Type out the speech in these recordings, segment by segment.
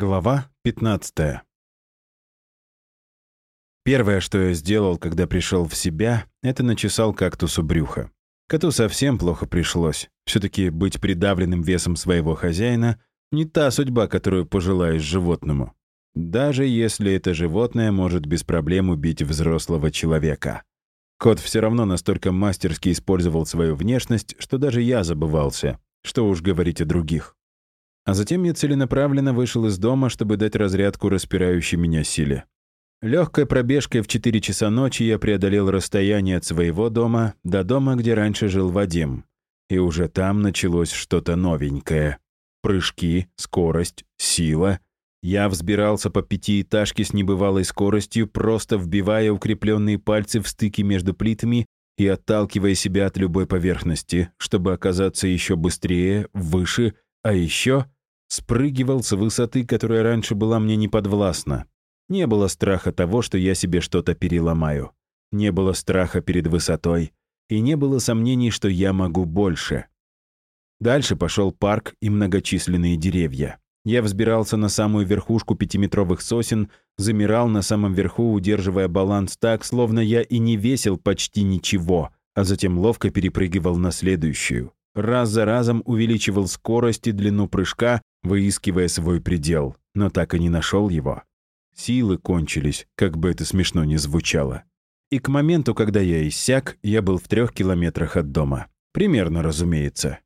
Глава 15 Первое, что я сделал, когда пришел в себя, это начесал кактусу брюха. Коту совсем плохо пришлось. Все-таки быть придавленным весом своего хозяина — не та судьба, которую пожелаешь животному. Даже если это животное может без проблем убить взрослого человека. Кот все равно настолько мастерски использовал свою внешность, что даже я забывался. Что уж говорить о других. А затем я целенаправленно вышел из дома, чтобы дать разрядку распирающей меня силе. Легкой пробежкой в 4 часа ночи я преодолел расстояние от своего дома до дома, где раньше жил Вадим. И уже там началось что-то новенькое. Прыжки, скорость, сила. Я взбирался по пятиэтажке с небывалой скоростью, просто вбивая укрепленные пальцы в стыки между плитами и отталкивая себя от любой поверхности, чтобы оказаться еще быстрее, выше, а еще Спрыгивал с высоты, которая раньше была мне неподвластна. Не было страха того, что я себе что-то переломаю. Не было страха перед высотой. И не было сомнений, что я могу больше. Дальше пошел парк и многочисленные деревья. Я взбирался на самую верхушку пятиметровых сосен, замирал на самом верху, удерживая баланс так, словно я и не весил почти ничего, а затем ловко перепрыгивал на следующую. Раз за разом увеличивал скорость и длину прыжка, выискивая свой предел, но так и не нашел его. Силы кончились, как бы это смешно ни звучало. И к моменту, когда я иссяк, я был в трех километрах от дома. Примерно, разумеется.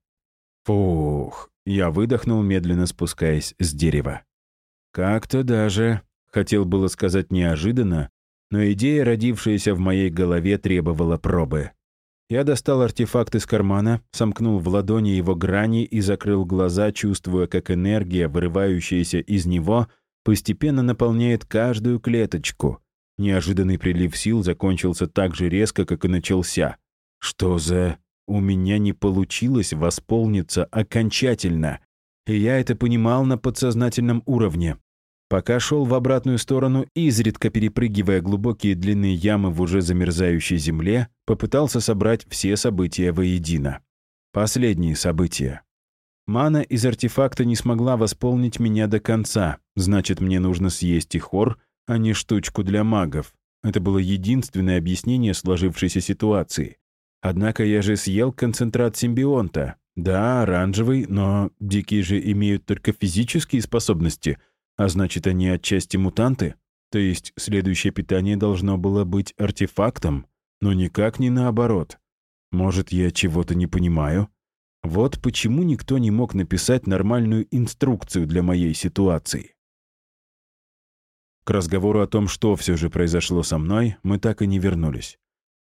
Фух, я выдохнул, медленно спускаясь с дерева. Как-то даже, хотел было сказать неожиданно, но идея, родившаяся в моей голове, требовала пробы. Я достал артефакт из кармана, сомкнул в ладони его грани и закрыл глаза, чувствуя, как энергия, вырывающаяся из него, постепенно наполняет каждую клеточку. Неожиданный прилив сил закончился так же резко, как и начался. Что за... У меня не получилось восполниться окончательно. И я это понимал на подсознательном уровне. Пока шел в обратную сторону, изредка перепрыгивая глубокие длинные ямы в уже замерзающей земле, попытался собрать все события воедино. Последние события. Мана из артефакта не смогла восполнить меня до конца, значит, мне нужно съесть и хор, а не штучку для магов. Это было единственное объяснение сложившейся ситуации. Однако я же съел концентрат симбионта. Да, оранжевый, но дикие же имеют только физические способности — а значит, они отчасти мутанты? То есть следующее питание должно было быть артефактом, но никак не наоборот. Может, я чего-то не понимаю? Вот почему никто не мог написать нормальную инструкцию для моей ситуации. К разговору о том, что все же произошло со мной, мы так и не вернулись.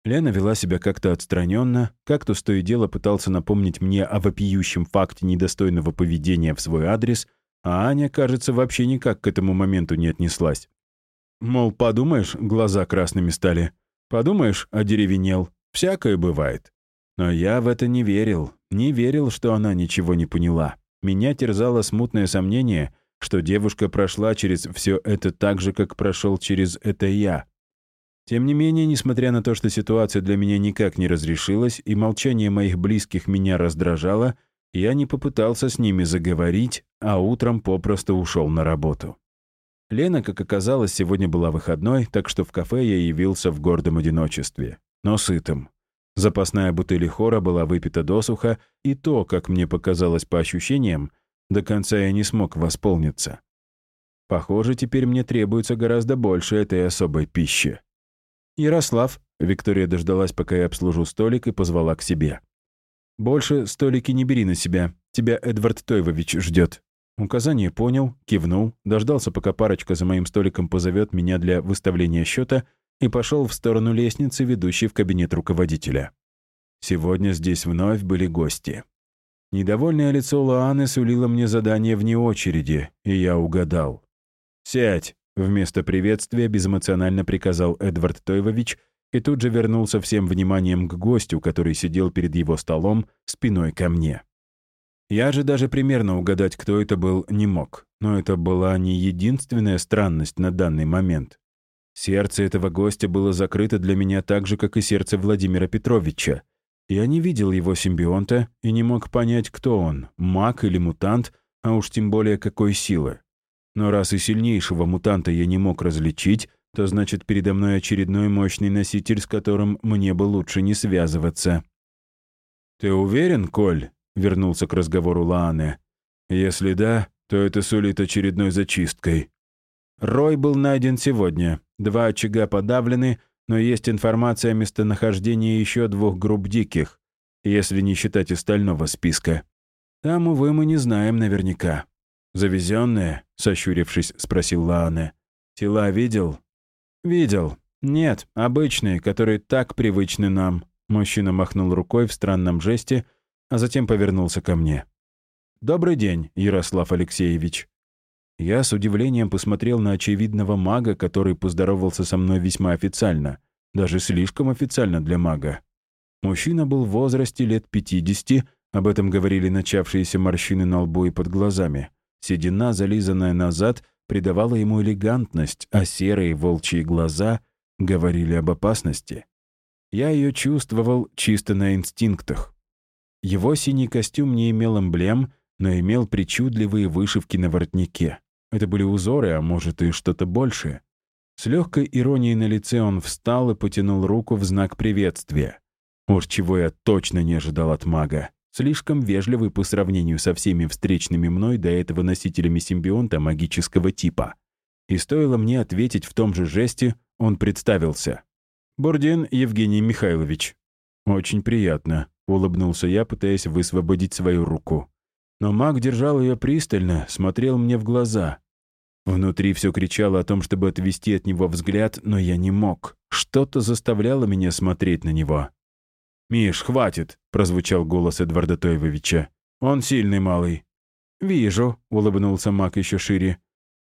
Лена вела себя как-то отстраненно, как-то с то и дело пытался напомнить мне о вопиющем факте недостойного поведения в свой адрес, а Аня, кажется, вообще никак к этому моменту не отнеслась. Мол, подумаешь, глаза красными стали. Подумаешь, одеревенел. Всякое бывает. Но я в это не верил. Не верил, что она ничего не поняла. Меня терзало смутное сомнение, что девушка прошла через все это так же, как прошел через это я. Тем не менее, несмотря на то, что ситуация для меня никак не разрешилась и молчание моих близких меня раздражало, я не попытался с ними заговорить, а утром попросту ушел на работу. Лена, как оказалось, сегодня была выходной, так что в кафе я явился в гордом одиночестве, но сытым. Запасная бутыль хора была выпита досуха, и то, как мне показалось по ощущениям, до конца я не смог восполниться. Похоже, теперь мне требуется гораздо больше этой особой пищи. «Ярослав», — Виктория дождалась, пока я обслужу столик, и позвала к себе. «Больше столики не бери на себя. Тебя Эдвард Тойвович ждет». Указание понял, кивнул, дождался, пока парочка за моим столиком позовет меня для выставления счета и пошел в сторону лестницы, ведущей в кабинет руководителя. Сегодня здесь вновь были гости. Недовольное лицо Лааны сулило мне задание вне очереди, и я угадал. «Сядь!» — вместо приветствия безэмоционально приказал Эдвард Тойвович и тут же вернулся всем вниманием к гостю, который сидел перед его столом спиной ко мне. Я же даже примерно угадать, кто это был, не мог. Но это была не единственная странность на данный момент. Сердце этого гостя было закрыто для меня так же, как и сердце Владимира Петровича. Я не видел его симбионта и не мог понять, кто он, маг или мутант, а уж тем более какой силы. Но раз и сильнейшего мутанта я не мог различить, то значит передо мной очередной мощный носитель, с которым мне бы лучше не связываться. «Ты уверен, Коль?» — вернулся к разговору Лаане. «Если да, то это сулит очередной зачисткой». Рой был найден сегодня. Два очага подавлены, но есть информация о местонахождении еще двух групп диких, если не считать остального списка. Там, увы, мы не знаем наверняка. «Завезенные?» — сощурившись, спросил Лаане. «Тела видел?» «Видел. Нет, обычные, которые так привычны нам». Мужчина махнул рукой в странном жесте, а затем повернулся ко мне. «Добрый день, Ярослав Алексеевич». Я с удивлением посмотрел на очевидного мага, который поздоровался со мной весьма официально, даже слишком официально для мага. Мужчина был в возрасте лет 50, об этом говорили начавшиеся морщины на лбу и под глазами. Седина, зализанная назад, придавала ему элегантность, а серые волчьи глаза говорили об опасности. Я ее чувствовал чисто на инстинктах. Его синий костюм не имел эмблем, но имел причудливые вышивки на воротнике. Это были узоры, а может и что-то большее. С легкой иронией на лице он встал и потянул руку в знак приветствия. Уж чего я точно не ожидал от мага. Слишком вежливый по сравнению со всеми встречными мной до этого носителями симбионта магического типа. И стоило мне ответить в том же жесте, он представился. «Бурдин Евгений Михайлович». «Очень приятно», — улыбнулся я, пытаясь высвободить свою руку. Но маг держал ее пристально, смотрел мне в глаза. Внутри все кричало о том, чтобы отвести от него взгляд, но я не мог. Что-то заставляло меня смотреть на него. «Миш, хватит!» — прозвучал голос Эдварда Тойвовича. «Он сильный малый». «Вижу», — улыбнулся маг еще шире.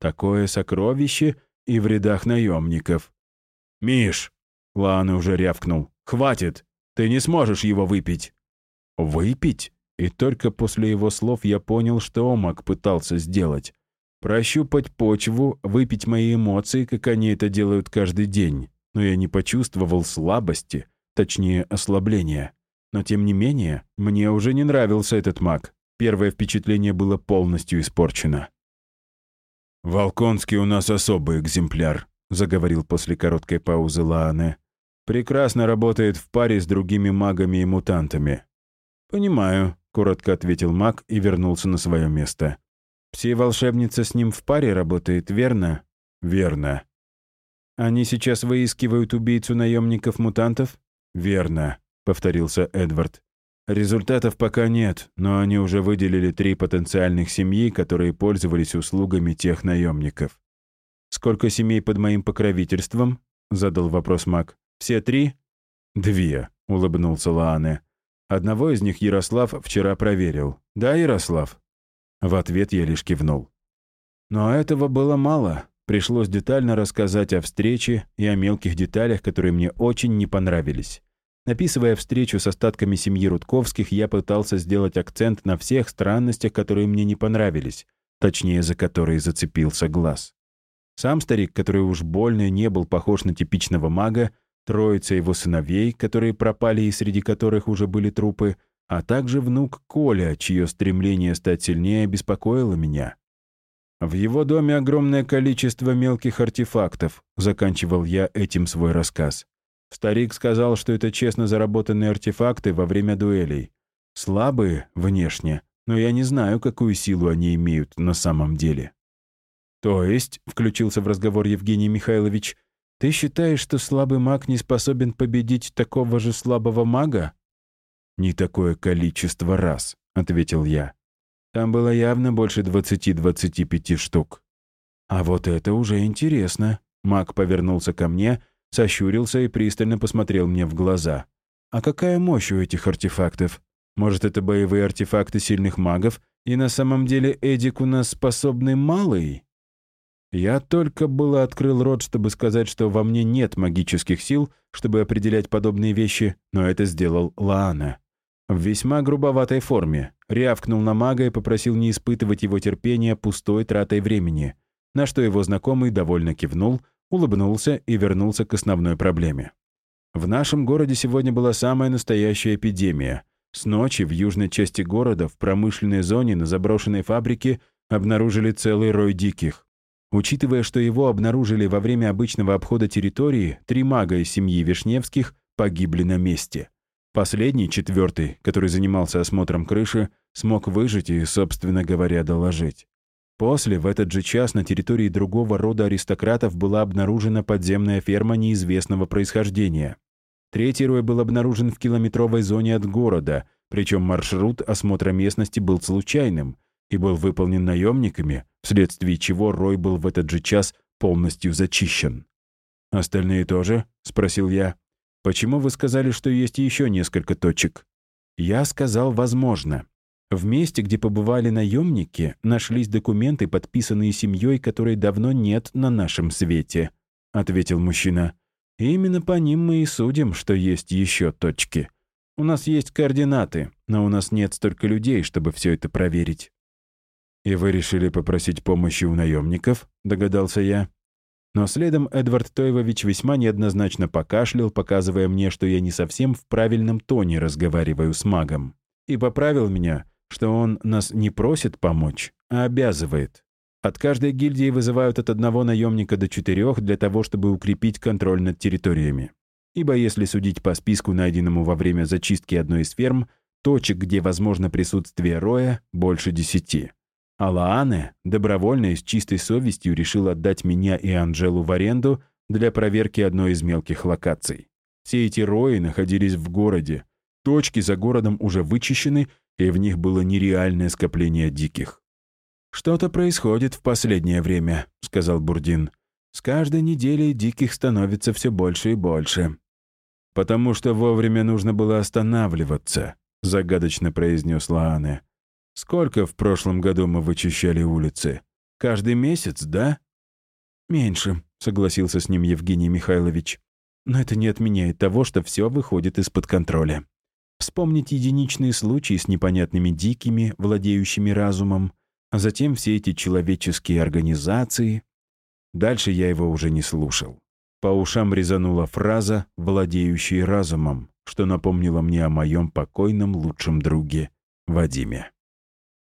«Такое сокровище и в рядах наемников». «Миш!» — Лаана уже рявкнул. «Хватит! Ты не сможешь его выпить!» «Выпить?» И только после его слов я понял, что Омак пытался сделать. Прощупать почву, выпить мои эмоции, как они это делают каждый день. Но я не почувствовал слабости, точнее, ослабления. Но тем не менее, мне уже не нравился этот маг. Первое впечатление было полностью испорчено. «Волконский у нас особый экземпляр», — заговорил после короткой паузы Лаане. «Прекрасно работает в паре с другими магами и мутантами». «Понимаю», коротко ответил маг и вернулся на свое место. «Пси-волшебница с ним в паре работает, верно?» «Верно». «Они сейчас выискивают убийцу наемников-мутантов?» «Верно», — повторился Эдвард. «Результатов пока нет, но они уже выделили три потенциальных семьи, которые пользовались услугами тех наемников». «Сколько семей под моим покровительством?» — задал вопрос маг. «Все три?» «Две», — улыбнулся Лаане. Одного из них Ярослав вчера проверил. «Да, Ярослав?» В ответ я лишь кивнул. Но этого было мало. Пришлось детально рассказать о встрече и о мелких деталях, которые мне очень не понравились. Написывая встречу с остатками семьи Рудковских, я пытался сделать акцент на всех странностях, которые мне не понравились, точнее, за которые зацепился глаз. Сам старик, который уж больно не был похож на типичного мага, троица его сыновей, которые пропали и среди которых уже были трупы, а также внук Коля, чье стремление стать сильнее беспокоило меня. В его доме огромное количество мелких артефактов, заканчивал я этим свой рассказ. Старик сказал, что это честно заработанные артефакты во время дуэлей. Слабые внешне, но я не знаю, какую силу они имеют на самом деле. То есть, включился в разговор Евгений Михайлович, ты считаешь, что слабый маг не способен победить такого же слабого мага? Не такое количество раз, ответил я. Там было явно больше 20-25 штук. А вот это уже интересно. Маг повернулся ко мне, сощурился и пристально посмотрел мне в глаза. А какая мощь у этих артефактов? Может, это боевые артефакты сильных магов, и на самом деле Эдик у нас способный малый? Я только было открыл рот, чтобы сказать, что во мне нет магических сил, чтобы определять подобные вещи, но это сделал Лаана. В весьма грубоватой форме. Рявкнул на мага и попросил не испытывать его терпения пустой тратой времени, на что его знакомый довольно кивнул, улыбнулся и вернулся к основной проблеме. В нашем городе сегодня была самая настоящая эпидемия. С ночи в южной части города, в промышленной зоне на заброшенной фабрике, обнаружили целый рой диких. Учитывая, что его обнаружили во время обычного обхода территории, три мага из семьи Вишневских погибли на месте. Последний, четвертый, который занимался осмотром крыши, смог выжить и, собственно говоря, доложить. После, в этот же час, на территории другого рода аристократов была обнаружена подземная ферма неизвестного происхождения. Третий рой был обнаружен в километровой зоне от города, причем маршрут осмотра местности был случайным и был выполнен наемниками, вследствие чего рой был в этот же час полностью зачищен. «Остальные тоже?» — спросил я. «Почему вы сказали, что есть еще несколько точек?» «Я сказал, возможно. В месте, где побывали наемники, нашлись документы, подписанные семьей, которой давно нет на нашем свете», — ответил мужчина. И «Именно по ним мы и судим, что есть еще точки. У нас есть координаты, но у нас нет столько людей, чтобы все это проверить». «И вы решили попросить помощи у наемников?» — догадался я. Но следом Эдвард Тойвович весьма неоднозначно покашлял, показывая мне, что я не совсем в правильном тоне разговариваю с магом. И поправил меня, что он нас не просит помочь, а обязывает. От каждой гильдии вызывают от одного наемника до четырех для того, чтобы укрепить контроль над территориями. Ибо если судить по списку, найденному во время зачистки одной из ферм, точек, где возможно присутствие роя, больше десяти. А добровольно и с чистой совестью решил отдать меня и Анжелу в аренду для проверки одной из мелких локаций. Все эти рои находились в городе. Точки за городом уже вычищены, и в них было нереальное скопление диких. «Что-то происходит в последнее время», — сказал Бурдин. «С каждой неделей диких становится все больше и больше». «Потому что вовремя нужно было останавливаться», — загадочно произнес Лаане. Сколько в прошлом году мы вычищали улицы? Каждый месяц, да? Меньше, согласился с ним Евгений Михайлович. Но это не отменяет того, что все выходит из-под контроля. Вспомнить единичные случаи с непонятными дикими, владеющими разумом, а затем все эти человеческие организации. Дальше я его уже не слушал. По ушам резанула фраза «владеющий разумом», что напомнило мне о моем покойном лучшем друге Вадиме.